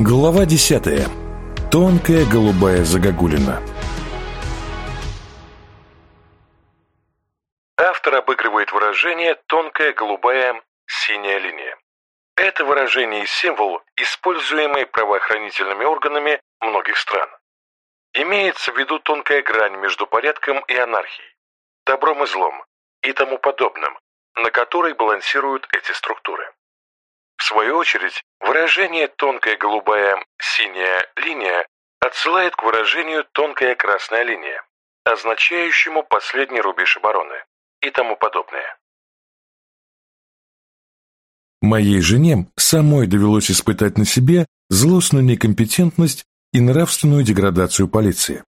Глава 10. Тонкая голубая загогулина. Автор обыгрывает выражение «тонкая голубая синяя линия». Это выражение и символ, используемый правоохранительными органами многих стран. Имеется в виду тонкая грань между порядком и анархией, добром и злом и тому подобным, на которой балансируют эти структуры. В свою очередь, выражение «тонкая голубая синяя линия» отсылает к выражению «тонкая красная линия», означающему последний рубеж обороны и тому подобное. Моей жене самой довелось испытать на себе злостную некомпетентность и нравственную деградацию полиции.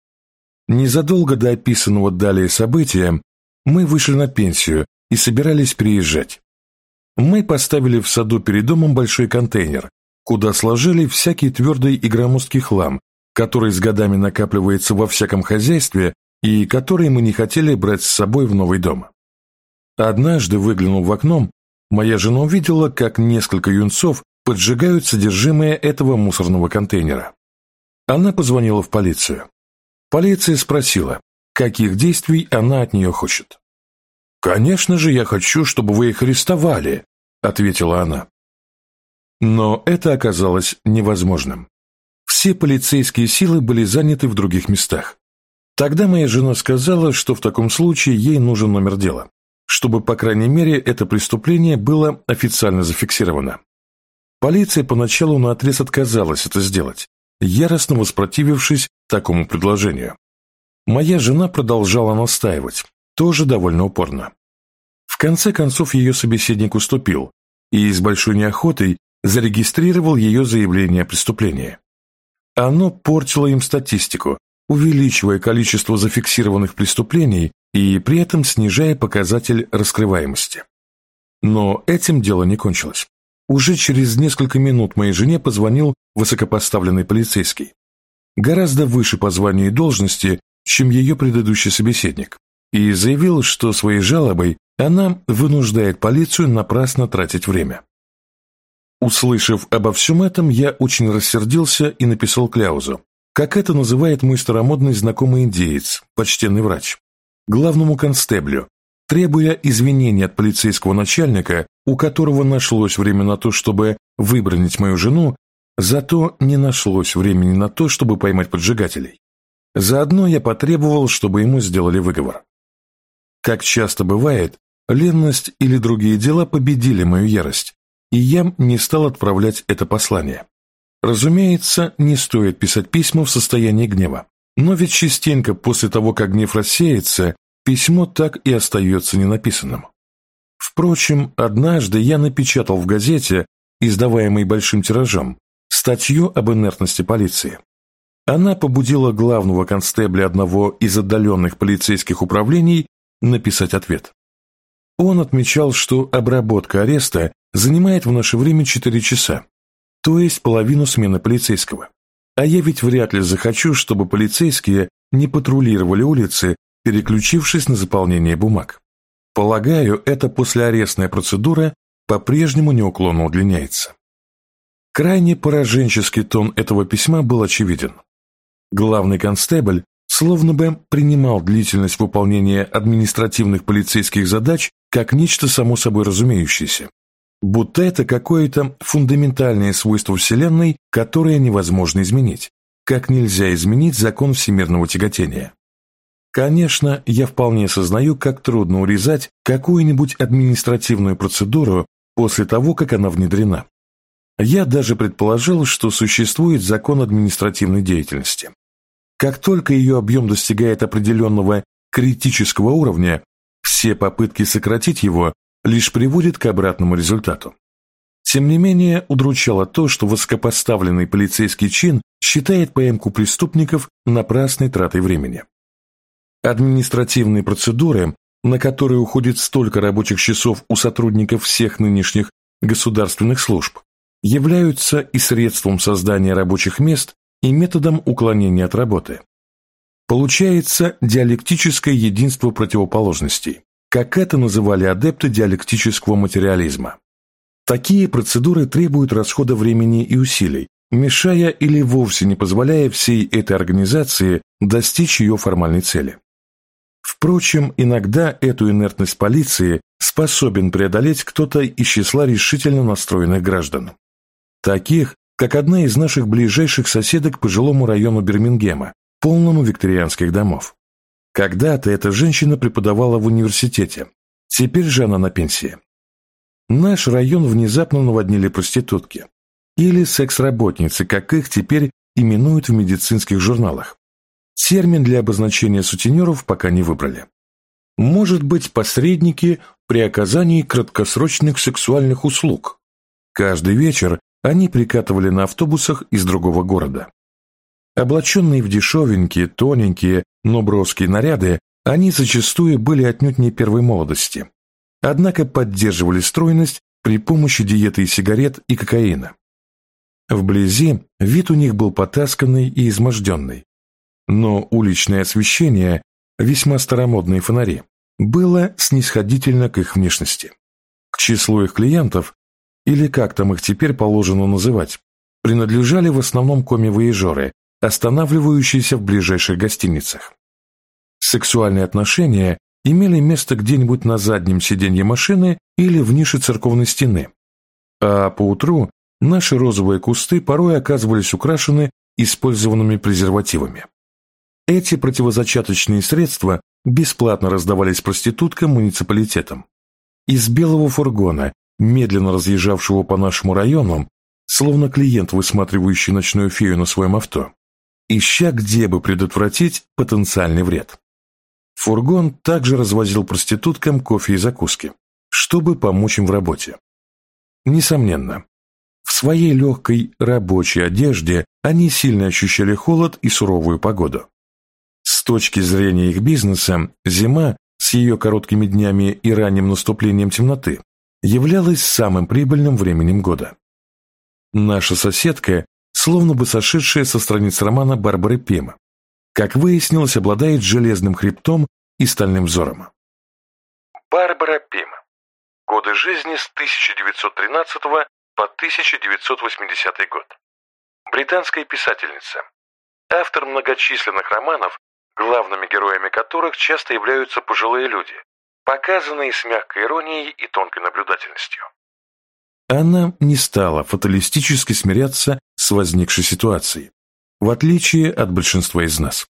Незадолго до описанного далее события мы вышли на пенсию и собирались приезжать. Мы поставили в саду перед домом большой контейнер, куда сложили всякий твердый и громоздкий хлам, который с годами накапливается во всяком хозяйстве и который мы не хотели брать с собой в новый дом. Однажды, выглянув в окно, моя жена увидела, как несколько юнцов поджигают содержимое этого мусорного контейнера. Она позвонила в полицию. Полиция спросила, каких действий она от нее хочет. «Конечно же, я хочу, чтобы вы их арестовали», — ответила она. Но это оказалось невозможным. Все полицейские силы были заняты в других местах. Тогда моя жена сказала, что в таком случае ей нужен номер дела, чтобы, по крайней мере, это преступление было официально зафиксировано. Полиция поначалу наотрез отказалась это сделать, яростно воспротивившись такому предложению. Моя жена продолжала настаивать, тоже довольно упорно. В конце концов ее собеседник уступил и с большой неохотой зарегистрировал ее заявление о преступлении. Оно портило им статистику, увеличивая количество зафиксированных преступлений и при этом снижая показатель раскрываемости. Но этим дело не кончилось. Уже через несколько минут моей жене позвонил высокопоставленный полицейский. Гораздо выше по званию и должности, чем ее предыдущий собеседник и заявил, что своей жалобой она вынуждает полицию напрасно тратить время. Услышав обо всем этом, я очень рассердился и написал Кляузу, как это называет мой старомодный знакомый индеец, почтенный врач, главному констеблю, требуя извинений от полицейского начальника, у которого нашлось время на то, чтобы выбронить мою жену, зато не нашлось времени на то, чтобы поймать поджигателей. Заодно я потребовал, чтобы ему сделали выговор. Как часто бывает, ленность или другие дела победили мою ярость, и я не стал отправлять это послание. Разумеется, не стоит писать письма в состоянии гнева, но ведь частенько после того, как гнев рассеется, письмо так и остается ненаписанным. Впрочем, однажды я напечатал в газете, издаваемой большим тиражом, статью об инертности полиции. Она побудила главного констебля одного из отдаленных полицейских управлений написать ответ. Он отмечал, что обработка ареста занимает в наше время 4 часа, то есть половину смены полицейского. А я ведь вряд ли захочу, чтобы полицейские не патрулировали улицы, переключившись на заполнение бумаг. Полагаю, эта послеарестная процедура по-прежнему неуклонно удлиняется. Крайне пораженческий тон этого письма был очевиден. Главный констебль словно бы принимал длительность выполнения административных полицейских задач как нечто само собой разумеющееся, будто это какое-то фундаментальное свойство Вселенной, которое невозможно изменить, как нельзя изменить закон всемирного тяготения. Конечно, я вполне сознаю, как трудно урезать какую-нибудь административную процедуру после того, как она внедрена. Я даже предположил, что существует закон административной деятельности. Как только ее объем достигает определенного критического уровня, все попытки сократить его лишь приводят к обратному результату. Тем не менее, удручало то, что высокопоставленный полицейский чин считает поимку преступников напрасной тратой времени. Административные процедуры, на которые уходит столько рабочих часов у сотрудников всех нынешних государственных служб, являются и средством создания рабочих мест, и методом уклонения от работы. Получается диалектическое единство противоположностей, как это называли адепты диалектического материализма. Такие процедуры требуют расхода времени и усилий, мешая или вовсе не позволяя всей этой организации достичь ее формальной цели. Впрочем, иногда эту инертность полиции способен преодолеть кто-то из числа решительно настроенных граждан. Таких, как одна из наших ближайших соседок по жилому району Бирмингема, полному викторианских домов. Когда-то эта женщина преподавала в университете, теперь же она на пенсии. Наш район внезапно наводнили проститутки. Или секс-работницы, как их теперь именуют в медицинских журналах. Термин для обозначения сутенеров пока не выбрали. Может быть, посредники при оказании краткосрочных сексуальных услуг. Каждый вечер они прикатывали на автобусах из другого города. Облаченные в дешевенькие, тоненькие, но броские наряды, они зачастую были отнюдь не первой молодости, однако поддерживали стройность при помощи диеты и сигарет и кокаина. Вблизи вид у них был потасканный и изможденный, но уличное освещение, весьма старомодные фонари, было снисходительно к их внешности. К числу их клиентов, или как там их теперь положено называть, принадлежали в основном коми-воежоры, останавливающиеся в ближайших гостиницах. Сексуальные отношения имели место где-нибудь на заднем сиденье машины или в нише церковной стены, а поутру наши розовые кусты порой оказывались украшены использованными презервативами. Эти противозачаточные средства бесплатно раздавались проституткам муниципалитетам. Из белого фургона, медленно разъезжавшего по нашему району, словно клиент, высматривающий ночную фею на своем авто, ища где бы предотвратить потенциальный вред. Фургон также развозил проституткам кофе и закуски, чтобы помочь им в работе. Несомненно, в своей легкой рабочей одежде они сильно ощущали холод и суровую погоду. С точки зрения их бизнеса, зима с ее короткими днями и ранним наступлением темноты являлась самым прибыльным временем года. Наша соседка, словно бы сошедшая со страниц романа Барбары Пема, как выяснилось, обладает железным хребтом и стальным взором. Барбара Пем. Годы жизни с 1913 по 1980 год. Британская писательница. Автор многочисленных романов, главными героями которых часто являются пожилые люди, показанные с мягкой иронией и тонкой наблюдательностью. Она не стала фаталистически смиряться с возникшей ситуацией, в отличие от большинства из нас.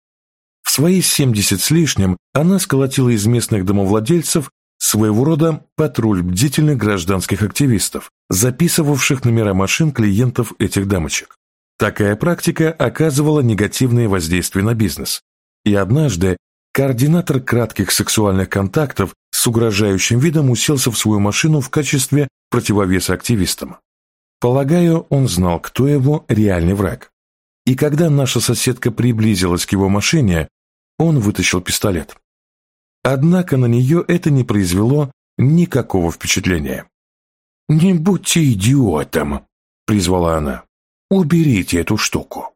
В свои 70 с лишним она сколотила из местных домовладельцев своего рода патруль бдительных гражданских активистов, записывавших номера машин клиентов этих дамочек. Такая практика оказывала негативное воздействие на бизнес. И однажды координатор кратких сексуальных контактов с угрожающим видом уселся в свою машину в качестве противовеса активистам. Полагаю, он знал, кто его реальный враг. И когда наша соседка приблизилась к его машине, он вытащил пистолет. Однако на нее это не произвело никакого впечатления. «Не будьте идиотом!» — призвала она. «Уберите эту штуку!»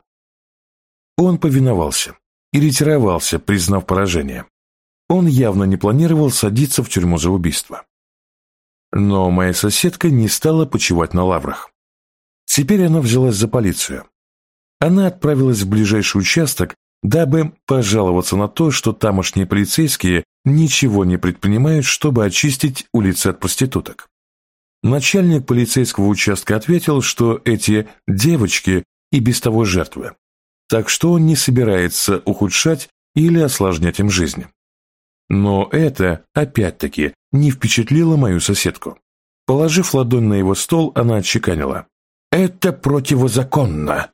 Он повиновался и ретировался, признав поражение. Он явно не планировал садиться в тюрьму за убийство. Но моя соседка не стала почивать на лаврах. Теперь она взялась за полицию. Она отправилась в ближайший участок, дабы пожаловаться на то, что тамошние полицейские ничего не предпринимают, чтобы очистить улицы от проституток. Начальник полицейского участка ответил, что эти девочки и без того жертвы, так что он не собирается ухудшать или осложнять им жизнь. Но это, опять-таки, не впечатлило мою соседку. Положив ладонь на его стол, она отчеканила. «Это противозаконно!»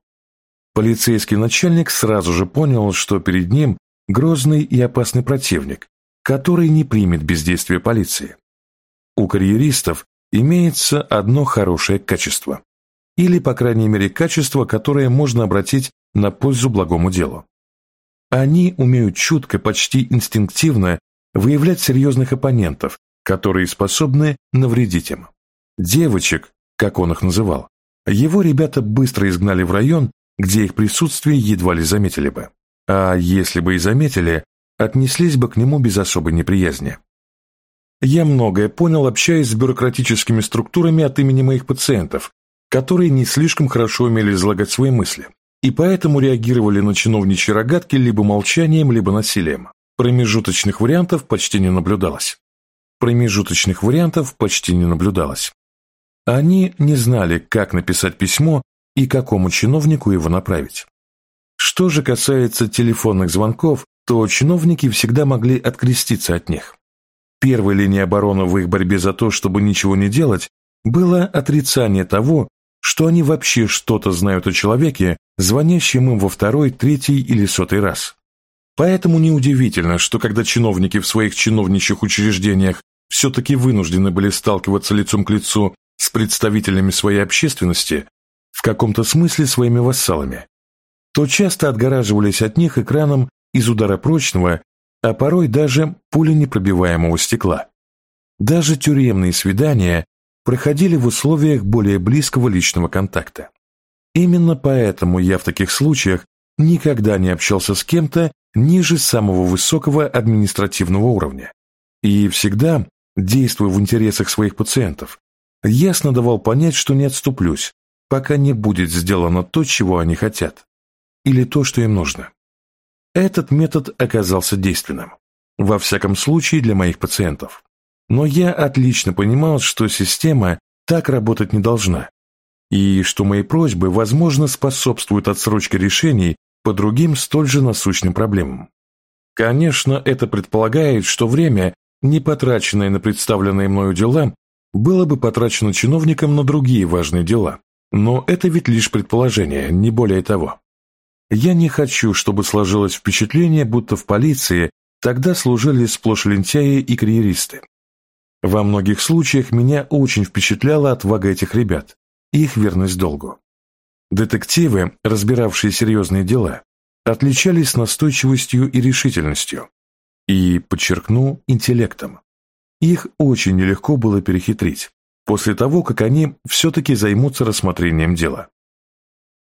Полицейский начальник сразу же понял, что перед ним грозный и опасный противник, который не примет бездействие полиции. У карьеристов имеется одно хорошее качество. Или, по крайней мере, качество, которое можно обратить на пользу благому делу. Они умеют чутко, почти инстинктивно выявлять серьезных оппонентов, которые способны навредить им. Девочек, как он их называл, его ребята быстро изгнали в район, где их присутствие едва ли заметили бы. А если бы и заметили, отнеслись бы к нему без особой неприязни. Я многое понял, общаясь с бюрократическими структурами от имени моих пациентов, которые не слишком хорошо умели излагать свои мысли, и поэтому реагировали на чиновничьи рогатки либо молчанием, либо насилием. Промежуточных вариантов почти не наблюдалось. Промежуточных вариантов почти не наблюдалось. Они не знали, как написать письмо и какому чиновнику его направить. Что же касается телефонных звонков, то чиновники всегда могли откреститься от них. Первой линией обороны в их борьбе за то, чтобы ничего не делать, было отрицание того, что они вообще что-то знают о человеке, звонящем им во второй, третий или сотый раз. Поэтому неудивительно, что когда чиновники в своих чиновничьих учреждениях все-таки вынуждены были сталкиваться лицом к лицу с представителями своей общественности, в каком-то смысле своими вассалами, то часто отгораживались от них экраном из удара прочного, а порой даже пуленепробиваемого стекла. Даже тюремные свидания проходили в условиях более близкого личного контакта. Именно поэтому я в таких случаях никогда не общался с кем-то ниже самого высокого административного уровня и всегда, действуя в интересах своих пациентов, ясно давал понять, что не отступлюсь, пока не будет сделано то, чего они хотят, или то, что им нужно. Этот метод оказался действенным, во всяком случае для моих пациентов. Но я отлично понимал, что система так работать не должна, и что мои просьбы, возможно, способствуют отсрочке решений по другим столь же насущным проблемам. Конечно, это предполагает, что время, не потраченное на представленные мною дела, было бы потрачено чиновникам на другие важные дела. Но это ведь лишь предположение, не более того. Я не хочу, чтобы сложилось впечатление, будто в полиции тогда служили сплошь лентяи и карьеристы. Во многих случаях меня очень впечатляла отвага этих ребят их верность долгу. Детективы, разбиравшие серьезные дела, отличались настойчивостью и решительностью, и, подчеркну, интеллектом. Их очень нелегко было перехитрить, после того, как они все-таки займутся рассмотрением дела.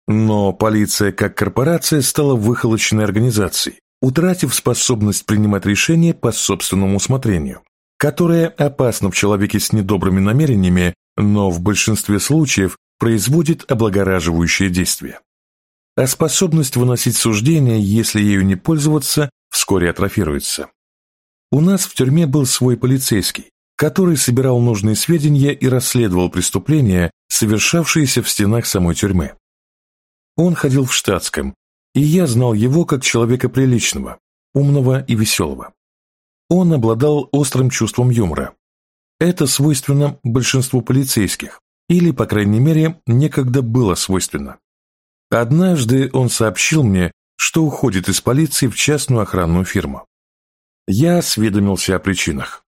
Но полиция как корпорация стала выхолощенной организацией, утратив способность принимать решения по собственному усмотрению, которая опасна в человеке с недобрыми намерениями, но в большинстве случаев производит облагораживающее действие. А способность выносить суждения, если ею не пользоваться, вскоре атрофируется. У нас в тюрьме был свой полицейский, который собирал нужные сведения и расследовал преступления, совершавшиеся в стенах самой тюрьмы. Он ходил в штатском, и я знал его как человека приличного, умного и веселого. Он обладал острым чувством юмора. Это свойственно большинству полицейских, или, по крайней мере, некогда было свойственно. Однажды он сообщил мне, что уходит из полиции в частную охранную фирму. Я осведомился о причинах.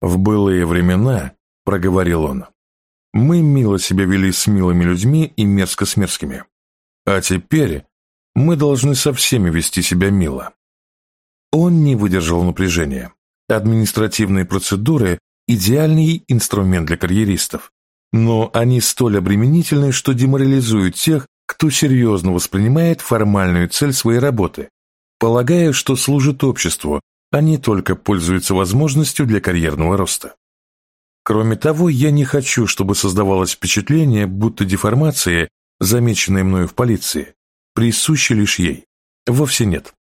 «В былые времена», — проговорил он, — «мы мило себя вели с милыми людьми и мерзко с мерзкими. А теперь мы должны со всеми вести себя мило». Он не выдержал напряжения. Административные процедуры – идеальный инструмент для карьеристов, но они столь обременительны, что деморализуют тех, кто серьезно воспринимает формальную цель своей работы, полагая, что служит обществу, а не только пользуется возможностью для карьерного роста. Кроме того, я не хочу, чтобы создавалось впечатление, будто деформации, замеченные мною в полиции, присущи лишь ей. Вовсе нет.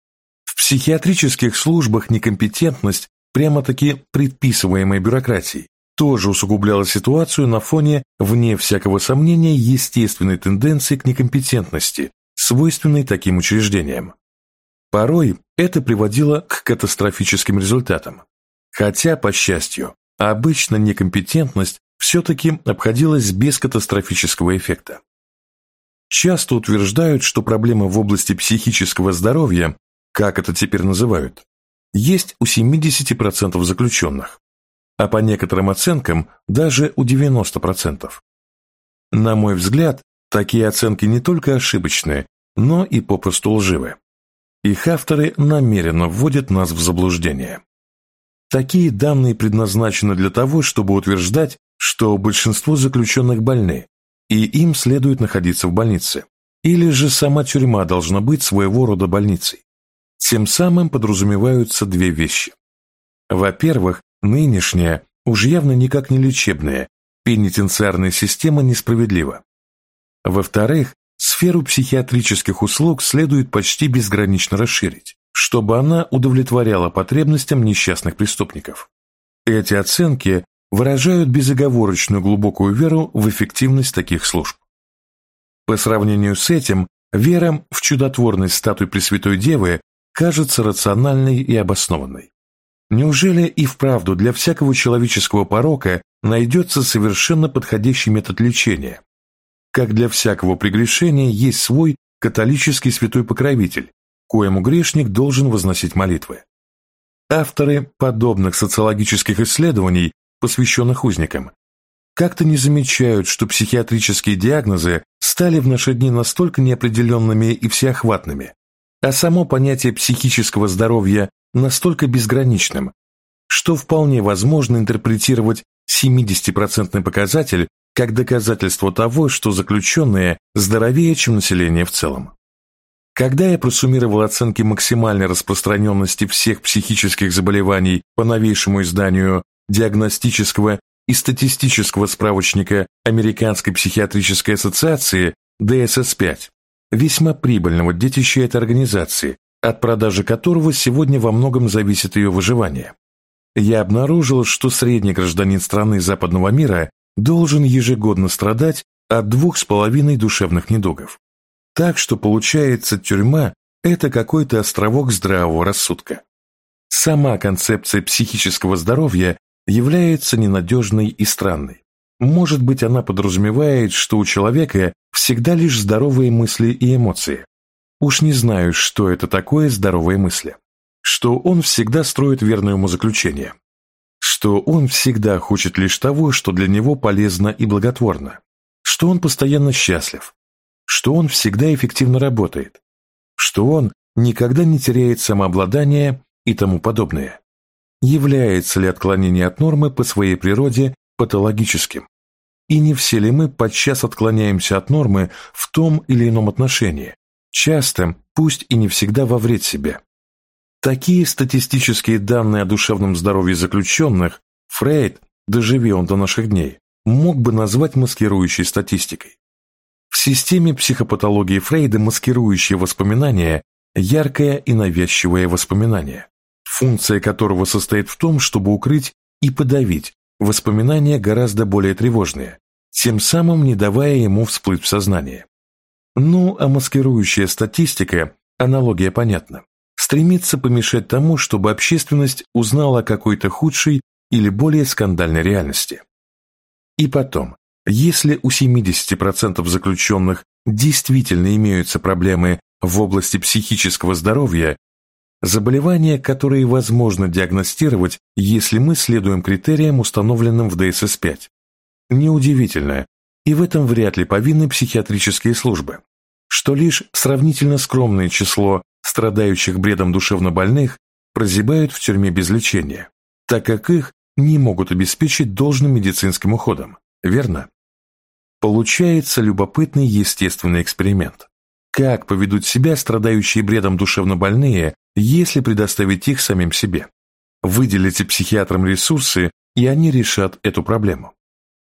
В психиатрических службах некомпетентность прямо-таки предписываемой бюрократией тоже усугубляло ситуацию на фоне, вне всякого сомнения, естественной тенденции к некомпетентности, свойственной таким учреждениям. Порой это приводило к катастрофическим результатам. Хотя, по счастью, обычно некомпетентность все-таки обходилась без катастрофического эффекта. Часто утверждают, что проблемы в области психического здоровья, как это теперь называют, есть у 70% заключенных, а по некоторым оценкам даже у 90%. На мой взгляд, такие оценки не только ошибочны, но и попросту лживы. Их авторы намеренно вводят нас в заблуждение. Такие данные предназначены для того, чтобы утверждать, что большинство заключенных больны, и им следует находиться в больнице, или же сама тюрьма должна быть своего рода больницей. Тем самым подразумеваются две вещи. Во-первых, Нынешняя, уж явно никак не лечебная, пенитенциарная система несправедлива. Во-вторых, сферу психиатрических услуг следует почти безгранично расширить, чтобы она удовлетворяла потребностям несчастных преступников. Эти оценки выражают безоговорочную глубокую веру в эффективность таких служб. По сравнению с этим, вера в чудотворность статуи Пресвятой Девы кажется рациональной и обоснованной. Неужели и вправду для всякого человеческого порока найдется совершенно подходящий метод лечения? Как для всякого прегрешения есть свой католический святой покровитель, коему грешник должен возносить молитвы. Авторы подобных социологических исследований, посвященных узникам, как-то не замечают, что психиатрические диагнозы стали в наши дни настолько неопределенными и всеохватными, а само понятие психического здоровья настолько безграничным, что вполне возможно интерпретировать 70% показатель как доказательство того, что заключенные здоровее, чем население в целом. Когда я просуммировал оценки максимальной распространенности всех психических заболеваний по новейшему изданию диагностического и статистического справочника Американской психиатрической ассоциации DSS-5, весьма прибыльного детища этой организации, от продажи которого сегодня во многом зависит ее выживание. Я обнаружил, что средний гражданин страны западного мира должен ежегодно страдать от двух с половиной душевных недугов. Так что получается тюрьма – это какой-то островок здравого рассудка. Сама концепция психического здоровья является ненадежной и странной. Может быть, она подразумевает, что у человека всегда лишь здоровые мысли и эмоции, Уж не знаю, что это такое здоровые мысли. Что он всегда строит верное умозаключение. Что он всегда хочет лишь того, что для него полезно и благотворно. Что он постоянно счастлив. Что он всегда эффективно работает. Что он никогда не теряет самообладание и тому подобное. Является ли отклонение от нормы по своей природе патологическим? И не все ли мы подчас отклоняемся от нормы в том или ином отношении, часто, пусть и не всегда во вред себе. Такие статистические данные о душевном здоровье заключенных Фрейд, доживи он до наших дней, мог бы назвать маскирующей статистикой. В системе психопатологии Фрейда маскирующие воспоминания – яркое и навязчивое воспоминание, функция которого состоит в том, чтобы укрыть и подавить воспоминания гораздо более тревожные, тем самым не давая ему всплыть в сознание. Ну, а маскирующая статистика, аналогия понятна, стремится помешать тому, чтобы общественность узнала о какой-то худшей или более скандальной реальности. И потом, если у 70% заключенных действительно имеются проблемы в области психического здоровья, заболевания, которые возможно диагностировать, если мы следуем критериям, установленным в ДСС-5. Неудивительно, и в этом вряд ли повинны психиатрические службы, что лишь сравнительно скромное число страдающих бредом душевнобольных прозябают в тюрьме без лечения, так как их не могут обеспечить должным медицинским уходом, верно? Получается любопытный естественный эксперимент. Как поведут себя страдающие бредом душевнобольные, если предоставить их самим себе? Выделите психиатрам ресурсы, и они решат эту проблему.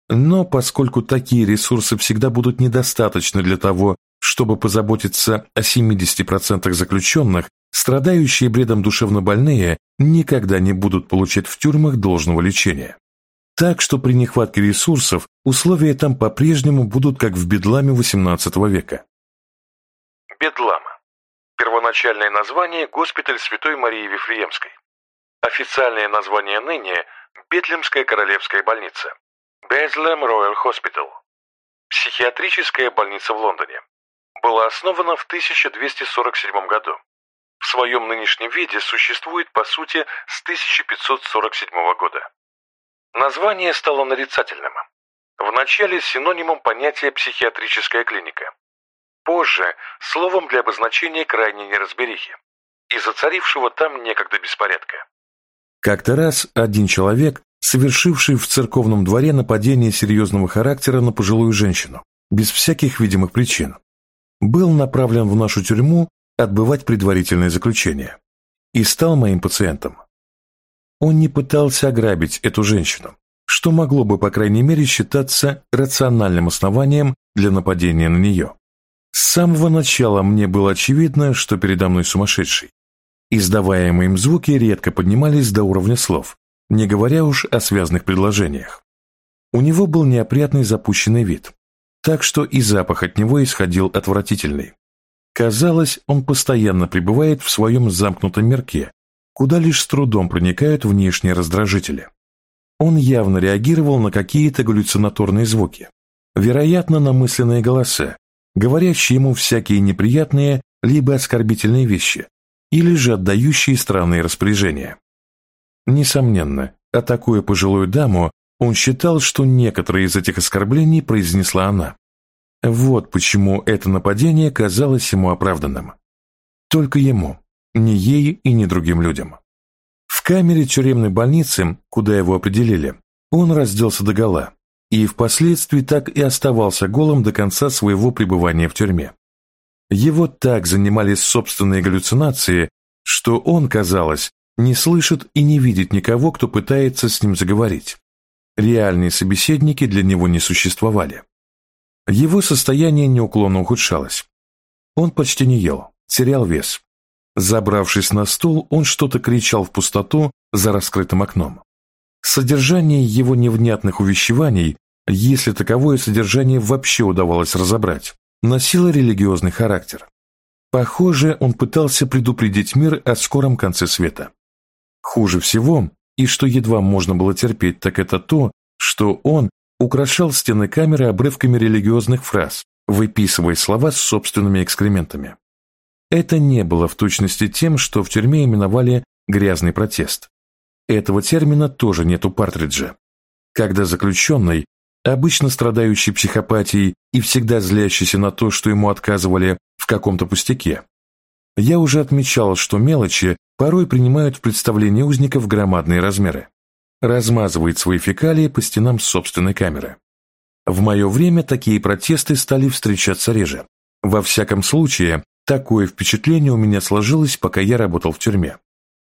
Но поскольку такие ресурсы всегда будут недостаточны для того, чтобы позаботиться о 70% заключенных, страдающие бредом душевнобольные никогда не будут получать в тюрьмах должного лечения. Так что при нехватке ресурсов условия там по-прежнему будут как в Бедламе XVIII века. Бедлама. Первоначальное название – госпиталь Святой Марии Вифлеемской. Официальное название ныне – Бетлемская королевская больница. Безлем Royal Hospital. Психиатрическая больница в Лондоне. Была основана в 1247 году. В своем нынешнем виде существует по сути с 1547 года. Название стало нарицательным. Вначале синонимом понятия «психиатрическая клиника». Позже – словом для обозначения крайней неразберихи и зацарившего там некогда беспорядка. Как-то раз один человек совершивший в церковном дворе нападение серьезного характера на пожилую женщину, без всяких видимых причин, был направлен в нашу тюрьму отбывать предварительное заключение и стал моим пациентом. Он не пытался ограбить эту женщину, что могло бы, по крайней мере, считаться рациональным основанием для нападения на нее. С самого начала мне было очевидно, что передо мной сумасшедший. Издаваемые им звуки редко поднимались до уровня слов, не говоря уж о связанных предложениях. У него был неопрятный запущенный вид, так что и запах от него исходил отвратительный. Казалось, он постоянно пребывает в своем замкнутом мирке, куда лишь с трудом проникают внешние раздражители. Он явно реагировал на какие-то галлюцинаторные звуки, вероятно, на мысленные голоса, говорящие ему всякие неприятные либо оскорбительные вещи, или же отдающие странные распоряжения. Несомненно, атакуя пожилую даму, он считал, что некоторые из этих оскорблений произнесла она. Вот почему это нападение казалось ему оправданным. Только ему, ни ей и ни другим людям. В камере тюремной больницы, куда его определили, он разделся догола и впоследствии так и оставался голым до конца своего пребывания в тюрьме. Его так занимали собственные галлюцинации, что он, казалось, не слышит и не видит никого, кто пытается с ним заговорить. Реальные собеседники для него не существовали. Его состояние неуклонно ухудшалось. Он почти не ел, терял вес. Забравшись на стул, он что-то кричал в пустоту за раскрытым окном. Содержание его невнятных увещеваний, если таковое содержание вообще удавалось разобрать, носило религиозный характер. Похоже, он пытался предупредить мир о скором конце света. Хуже всего, и что едва можно было терпеть, так это то, что он украшал стены камеры обрывками религиозных фраз, выписывая слова с собственными экскрементами. Это не было в точности тем, что в тюрьме именовали «грязный протест». Этого термина тоже нет у Партриджа. Когда заключенный, обычно страдающий психопатией и всегда злящийся на то, что ему отказывали в каком-то пустяке, я уже отмечал, что мелочи порой принимают в представлении узников громадные размеры размазывает свои фекалии по стенам собственной камеры. В мое время такие протесты стали встречаться реже. Во всяком случае, такое впечатление у меня сложилось, пока я работал в тюрьме.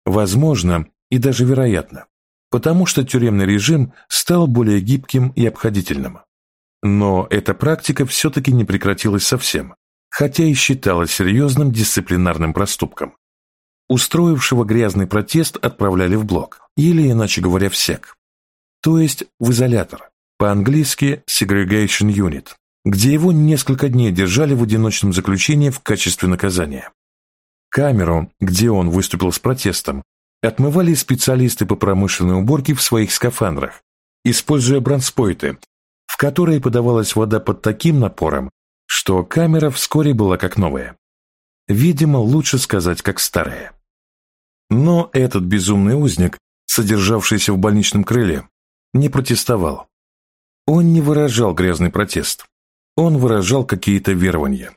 Возможно, и даже вероятно, потому что тюремный режим стал более гибким и обходительным. Но эта практика все-таки не прекратилась совсем, хотя и считалась серьезным дисциплинарным проступком. Устроившего грязный протест отправляли в блок, или, иначе говоря, в СЕК, то есть в изолятор, по-английски Segregation Unit, где его несколько дней держали в одиночном заключении в качестве наказания. Камеру, где он выступил с протестом, отмывали специалисты по промышленной уборке в своих скафандрах, используя бронспойты, в которые подавалась вода под таким напором, что камера вскоре была как новая. Видимо, лучше сказать, как старая. Но этот безумный узник, содержавшийся в больничном крыле, не протестовал. Он не выражал грязный протест. Он выражал какие-то верования.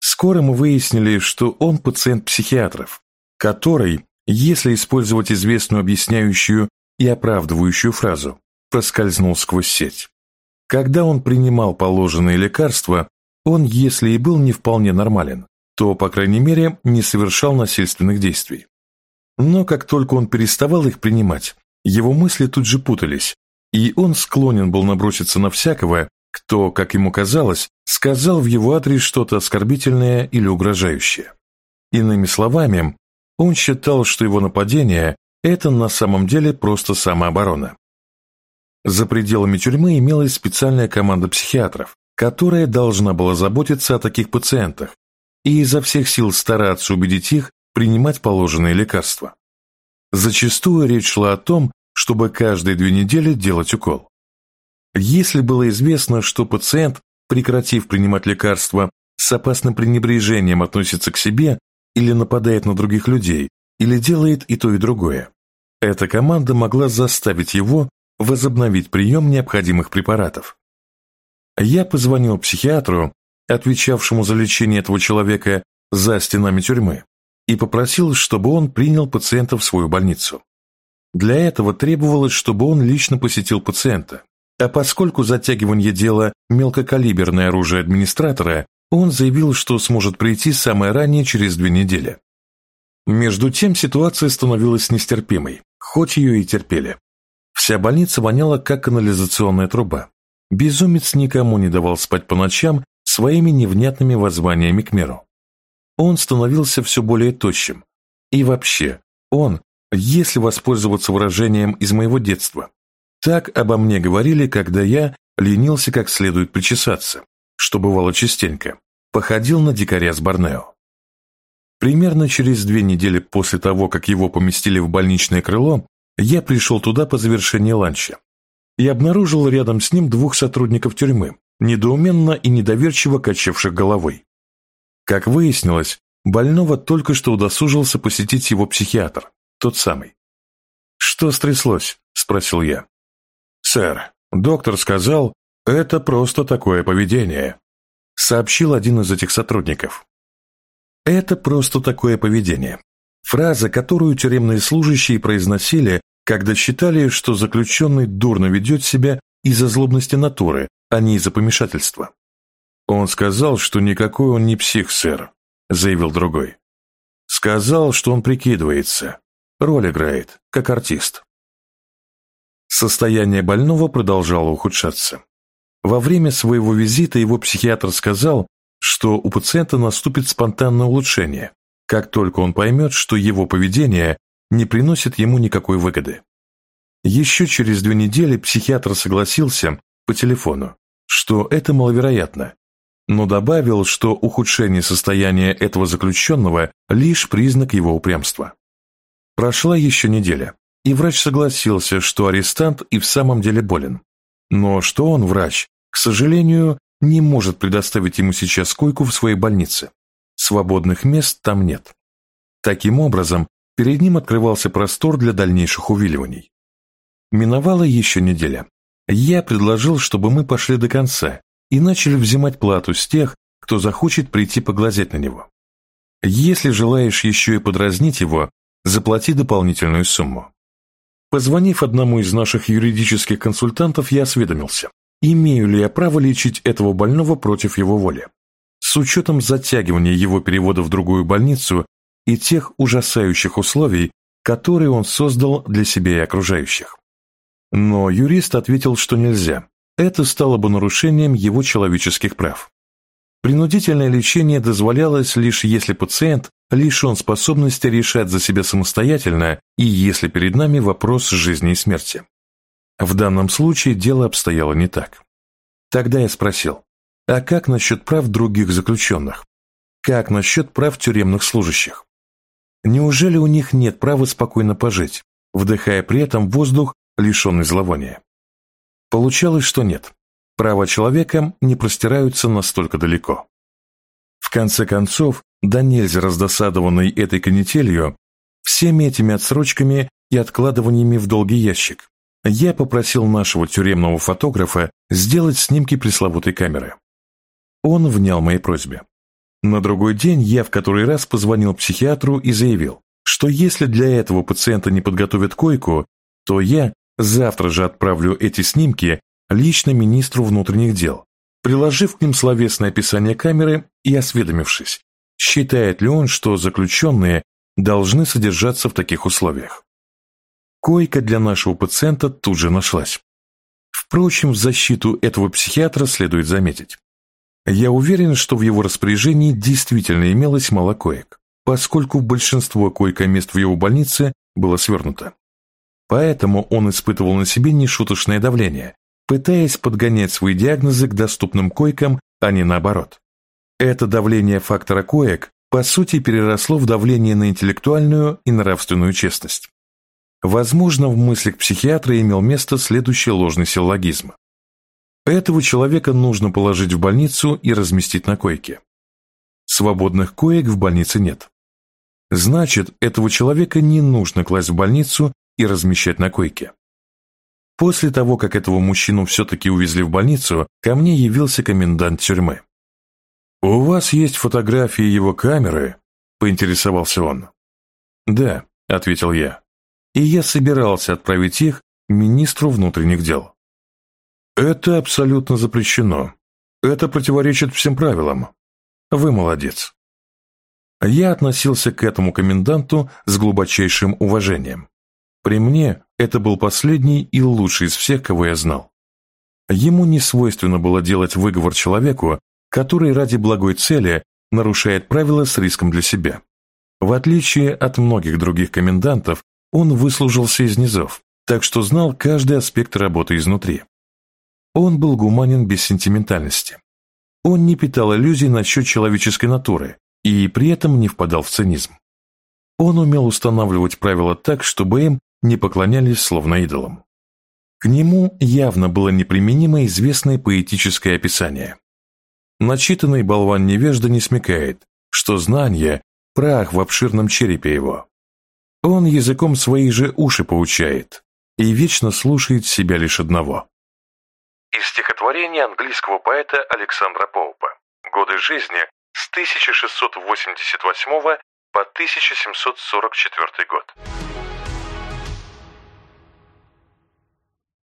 Скоро мы выяснили, что он пациент психиатров, который, если использовать известную объясняющую и оправдывающую фразу, проскользнул сквозь сеть. Когда он принимал положенные лекарства, он, если и был не вполне нормален, то, по крайней мере, не совершал насильственных действий. Но как только он переставал их принимать, его мысли тут же путались, и он склонен был наброситься на всякого, кто, как ему казалось, сказал в его адрес что-то оскорбительное или угрожающее. Иными словами, он считал, что его нападение – это на самом деле просто самооборона. За пределами тюрьмы имелась специальная команда психиатров, которая должна была заботиться о таких пациентах и изо всех сил стараться убедить их принимать положенные лекарства. Зачастую речь шла о том, чтобы каждые две недели делать укол. Если было известно, что пациент, прекратив принимать лекарства, с опасным пренебрежением относится к себе или нападает на других людей, или делает и то, и другое, эта команда могла заставить его возобновить прием необходимых препаратов. Я позвонил психиатру, отвечавшему за лечение этого человека за стенами тюрьмы, и попросил, чтобы он принял пациента в свою больницу. Для этого требовалось, чтобы он лично посетил пациента, а поскольку затягивание дела – мелкокалиберное оружие администратора, он заявил, что сможет прийти самое ранее через две недели. Между тем ситуация становилась нестерпимой, хоть ее и терпели. Вся больница воняла, как канализационная труба. Безумец никому не давал спать по ночам своими невнятными воззваниями к миру. Он становился все более тощим. И вообще, он, если воспользоваться выражением из моего детства, так обо мне говорили, когда я ленился как следует причесаться, что бывало частенько, походил на дикаря с Борнео. Примерно через две недели после того, как его поместили в больничное крыло, я пришел туда по завершении ланча и обнаружил рядом с ним двух сотрудников тюрьмы, недоуменно и недоверчиво качавших головой. Как выяснилось, больного только что удосужился посетить его психиатр, тот самый. «Что стряслось?» – спросил я. «Сэр, доктор сказал, это просто такое поведение», – сообщил один из этих сотрудников. «Это просто такое поведение». Фраза, которую тюремные служащие произносили, когда считали, что заключенный дурно ведет себя из-за злобности натуры, а не из-за помешательства. «Он сказал, что никакой он не псих, сэр», — заявил другой. «Сказал, что он прикидывается. Роль играет, как артист». Состояние больного продолжало ухудшаться. Во время своего визита его психиатр сказал, что у пациента наступит спонтанное улучшение, как только он поймет, что его поведение не приносит ему никакой выгоды. Еще через две недели психиатр согласился по телефону, что это маловероятно, но добавил, что ухудшение состояния этого заключенного – лишь признак его упрямства. Прошла еще неделя, и врач согласился, что арестант и в самом деле болен. Но что он, врач, к сожалению, не может предоставить ему сейчас койку в своей больнице. Свободных мест там нет. Таким образом, перед ним открывался простор для дальнейших увиливаний. Миновала еще неделя. Я предложил, чтобы мы пошли до конца и начали взимать плату с тех, кто захочет прийти поглазеть на него. Если желаешь еще и подразнить его, заплати дополнительную сумму. Позвонив одному из наших юридических консультантов, я осведомился, имею ли я право лечить этого больного против его воли, с учетом затягивания его перевода в другую больницу и тех ужасающих условий, которые он создал для себя и окружающих. Но юрист ответил, что нельзя. Это стало бы нарушением его человеческих прав. Принудительное лечение дозволялось лишь если пациент лишен способности решать за себя самостоятельно и если перед нами вопрос жизни и смерти. В данном случае дело обстояло не так. Тогда я спросил, а как насчет прав других заключенных? Как насчет прав тюремных служащих? Неужели у них нет права спокойно пожить, вдыхая при этом воздух лишенный зловония. Получалось, что нет. Права человека не простираются настолько далеко. В конце концов, да раздосадованный этой канителью, всеми этими отсрочками и откладываниями в долгий ящик, я попросил нашего тюремного фотографа сделать снимки пресловутой камеры. Он внял моей просьбе. На другой день я в который раз позвонил психиатру и заявил, что если для этого пациента не подготовят койку, то я Завтра же отправлю эти снимки лично министру внутренних дел, приложив к ним словесное описание камеры и осведомившись, считает ли он, что заключенные должны содержаться в таких условиях. Койка для нашего пациента тут же нашлась. Впрочем, в защиту этого психиатра следует заметить. Я уверен, что в его распоряжении действительно имелось мало коек, поскольку большинство койко-мест в его больнице было свернуто. Поэтому он испытывал на себе нешуточное давление, пытаясь подгонять свои диагнозы к доступным койкам, а не наоборот. Это давление фактора коек по сути переросло в давление на интеллектуальную и нравственную честность. Возможно, в мыслях психиатра имел место следующий ложный силлогизм. Этого человека нужно положить в больницу и разместить на койке. Свободных коек в больнице нет. Значит, этого человека не нужно класть в больницу и размещать на койке. После того, как этого мужчину все-таки увезли в больницу, ко мне явился комендант тюрьмы. «У вас есть фотографии его камеры?» – поинтересовался он. «Да», – ответил я. «И я собирался отправить их министру внутренних дел». «Это абсолютно запрещено. Это противоречит всем правилам. Вы молодец». Я относился к этому коменданту с глубочайшим уважением. При мне это был последний и лучший из всех, кого я знал. Ему не свойственно было делать выговор человеку, который ради благой цели нарушает правила с риском для себя. В отличие от многих других комендантов, он выслужился из низов, так что знал каждый аспект работы изнутри. Он был гуманен без сентиментальности. Он не питал иллюзий насчет человеческой натуры и при этом не впадал в цинизм. Он умел устанавливать правила так, чтобы им не поклонялись словно идолам. К нему явно было неприменимо известное поэтическое описание. Начитанный болван-невежда не смекает, что знание – прах в обширном черепе его. Он языком свои же уши поучает и вечно слушает себя лишь одного. Из стихотворения английского поэта Александра Поупа «Годы жизни с 1688 по 1744 год».